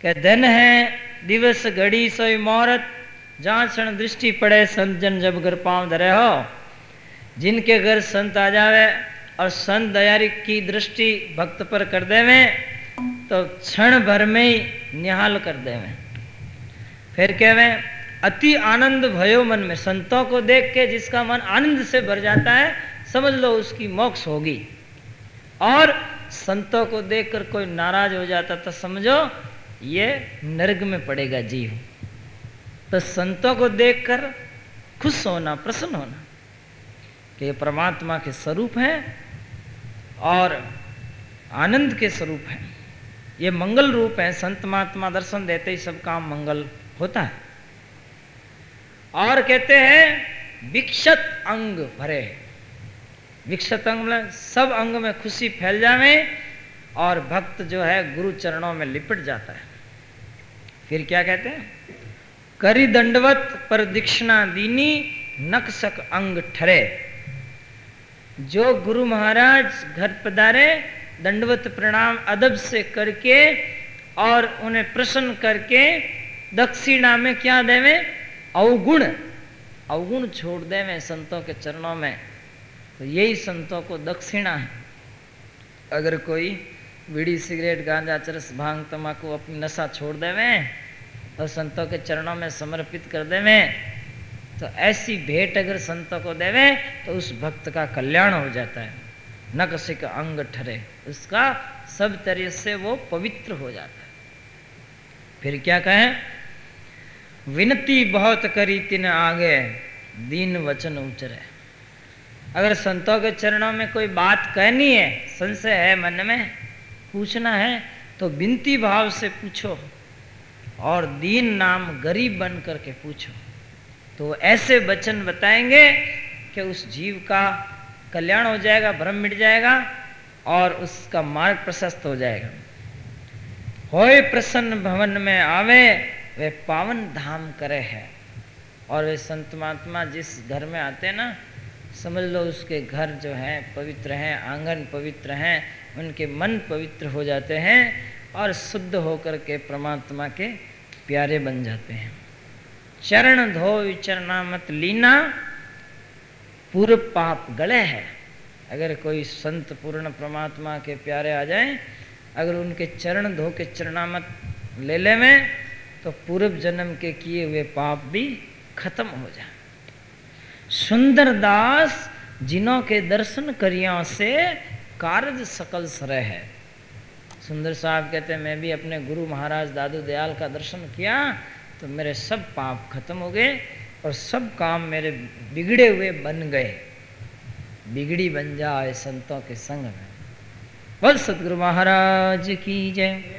કે ધન है दिवस घड़ी सोई मोहरत जहाँ क्षण दृष्टि पड़े संत जन जब घर पांव धरे हो जिनके घर संत आ जावे और संत दयारी की दृष्टि भक्त पर कर देवे तो क्षण भर में ही निहाल कर देवे फिर कहवे अति आनंद भयो मन में संतों को देख के जिसका मन आनंद से भर जाता है समझ लो उसकी मोक्ष होगी और संतों को देखकर कोई नाराज हो जाता तो समझो ये नरक में पड़ेगा जीव। तो संतों को देखकर खुश होना, प्रसन्न होना कि ये परमात्मा के स्वरूप हैं और आनंद के स्वरूप हैं। ये मंगल रूप है, संत महात्मा दर्शन देते ही सब काम मंगल होता है। और कहते हैं, विक्षत अंग भरे विक्षत अंग में सब अंग में खुशी फैल जावे और भक्त जो है गुरु चरणों में लिपट जाता है। फिर क्या कहते हैं? करी दंडवत पर दीक्षिणा दीनी नकसक अंग ठरे। जो गुरु महाराज घर पधारे, दंडवत प्रणाम अदब से करके और उन्हें प्रसन्न करके दक्षिणा में क्या देवे? अवगुण। अवगुण छोड़ देवे संतों के चरणों में। तो यही संतों को दक्षिणा है। अगर कोई बीड़ी सिगरेट, गांजा, चरस भाँग तमाकू अपनी नशा छोड़ देवे और संतों के चरणों में समर्पित कर देवे। तो ऐसी भेंट अगर संतों को देवे तो उस भक्त का कल्याण हो जाता है। नकसिक अंग ठरे, उसका सब तरह से वो पवित्र हो जाता है। फिर क्या कहें? विनती बहुत करी तिन आगे, दीन वचन उचरे। अगर संतों के चरणों में कोई बात कहनी है, संशय है मन में पूछना है तो विनती भाव से पूछो और दीन नाम गरीब बन करके पूछो। तो ऐसे वचन बताएँगे कि उस जीव का कल्याण हो जाएगा, भ्रम मिट जाएगा और उसका मार्ग प्रशस्त हो जाएगा। होए प्रसन्न भवन में आवे, वे पावन धाम करे है। और वे संत महात्मा जिस घर में आते ना, समझ लो उसके घर जो है, पवित्र हैं, आँगन पवित्र हैं उनके मन पवित्र हो जाते हैं और शुद्ध होकर के परमात्मा के प्यारे बन जाते हैं। चरण धो विचरना मत लीना पूर्व पाप गले है। अगर कोई संत पूर्ण परमात्मा के प्यारे आ जाए, अगर उनके चरण धो के चरणामत ले ले में तो पूर्व जन्म के किए हुए पाप भी खत्म हो जाए। सुंदर दास जिनों के दर्शन करियों से कार्य सकल सरह है। सुंदर साहब कहते हैं, मैं भी अपने गुरु महाराज दादू दयाल का दर्शन किया तो मेरे सब पाप खत्म हो गए और सब काम मेरे बिगड़े हुए बन गए। बिगड़ी बन जाए संतों के संग में। बोल, सतगुरु महाराज की जय।